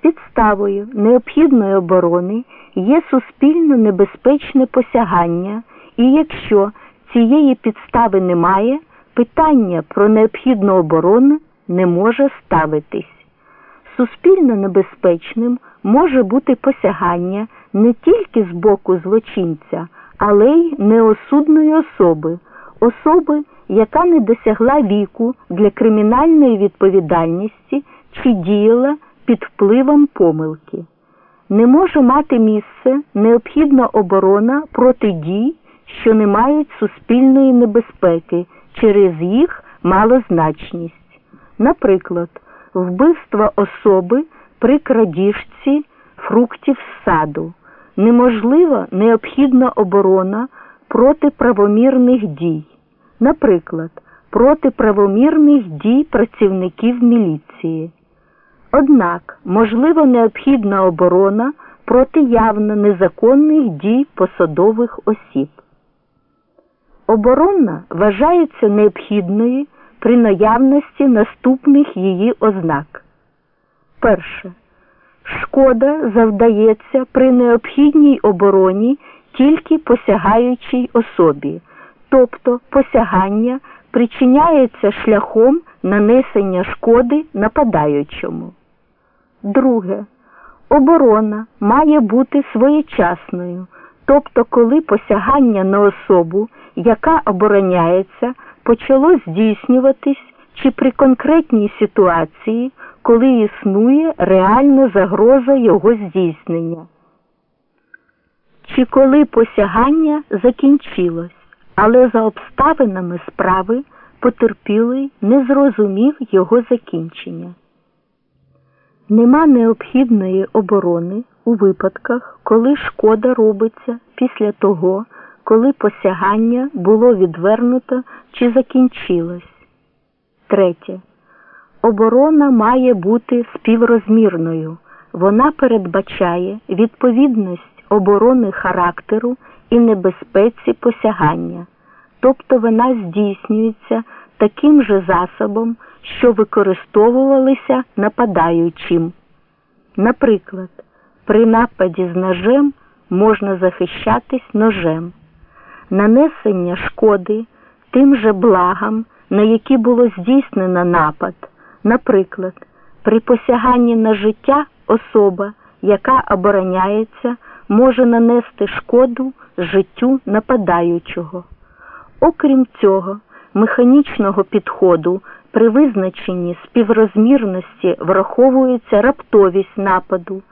Підставою необхідної оборони є суспільно небезпечне посягання, і якщо цієї підстави немає, питання про необхідну оборону не може ставитись. Суспільно небезпечним може бути посягання не тільки з боку злочинця, але й неосудної особи, особи, яка не досягла віку для кримінальної відповідальності чи діяла під впливом помилки. Не може мати місце необхідна оборона проти дій, що не мають суспільної небезпеки через їх малозначність. Наприклад, вбивство особи при крадіжці фруктів з саду, неможлива необхідна оборона проти правомірних дій, наприклад, проти правомірних дій працівників міліції. Однак можливо необхідна оборона проти явно незаконних дій посадових осіб. Оборона вважається необхідною при наявності наступних її ознак. Перше. Шкода завдається при необхідній обороні тільки посягаючій особі, тобто посягання причиняється шляхом нанесення шкоди нападаючому. Друге. Оборона має бути своєчасною, тобто коли посягання на особу, яка обороняється, почало здійснюватись чи при конкретній ситуації, коли існує реальна загроза його здійснення, чи коли посягання закінчилось, але за обставинами справи потерпілий не зрозумів його закінчення. Нема необхідної оборони у випадках, коли шкода робиться після того, коли посягання було відвернуто чи закінчилось. Третє. Оборона має бути співрозмірною. Вона передбачає відповідність оборони характеру і небезпеці посягання, тобто вона здійснюється таким же засобом, що використовувалися нападаючим. Наприклад, при нападі з ножем можна захищатись ножем, нанесення шкоди тим же благам, на які було здійснено напад, наприклад, при посяганні на життя особа, яка обороняється, може нанести шкоду життю нападаючого. Окрім цього, механічного підходу при визначенні співрозмірності враховується раптовість нападу,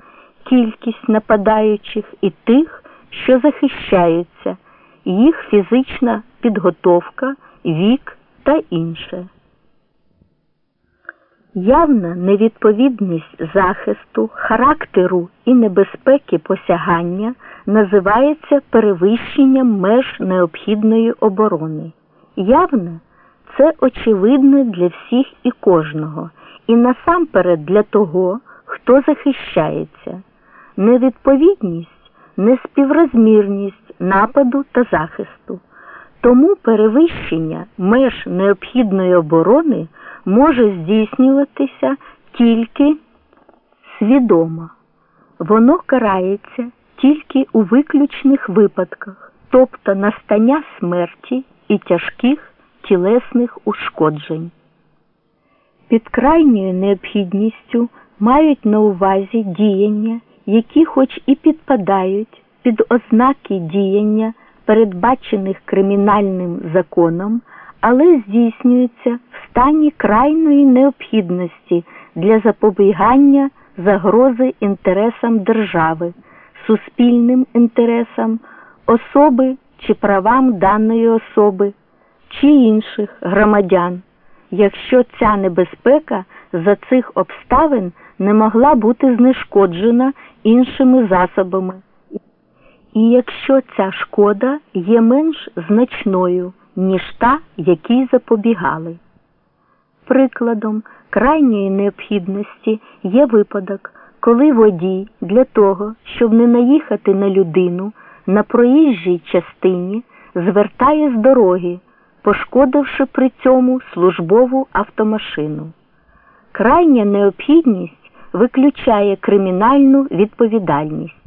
кількість нападаючих і тих, що захищаються, їх фізична підготовка, вік та інше. Явна невідповідність захисту, характеру і небезпеки посягання називається перевищенням меж необхідної оборони. Явне це очевидне для всіх і кожного, і насамперед для того, хто захищається, невідповідність, неспіврозмірність нападу та захисту. Тому перевищення меж необхідної оборони може здійснюватися тільки свідомо. Воно карається тільки у виключних випадках, тобто настання смерті і тяжких тілесних ушкоджень. Під крайньою необхідністю мають на увазі діяння, які хоч і підпадають під ознаки діяння, передбачених кримінальним законом, але здійснюються в стані крайньої необхідності для запобігання загрози інтересам держави, суспільним інтересам, особи чи правам даної особи чи інших громадян, якщо ця небезпека за цих обставин не могла бути знешкоджена іншими засобами, і якщо ця шкода є менш значною, ніж та, якій запобігали. Прикладом крайньої необхідності є випадок, коли водій для того, щоб не наїхати на людину на проїжджій частині, звертає з дороги пошкодивши при цьому службову автомашину. Крайня необхідність виключає кримінальну відповідальність.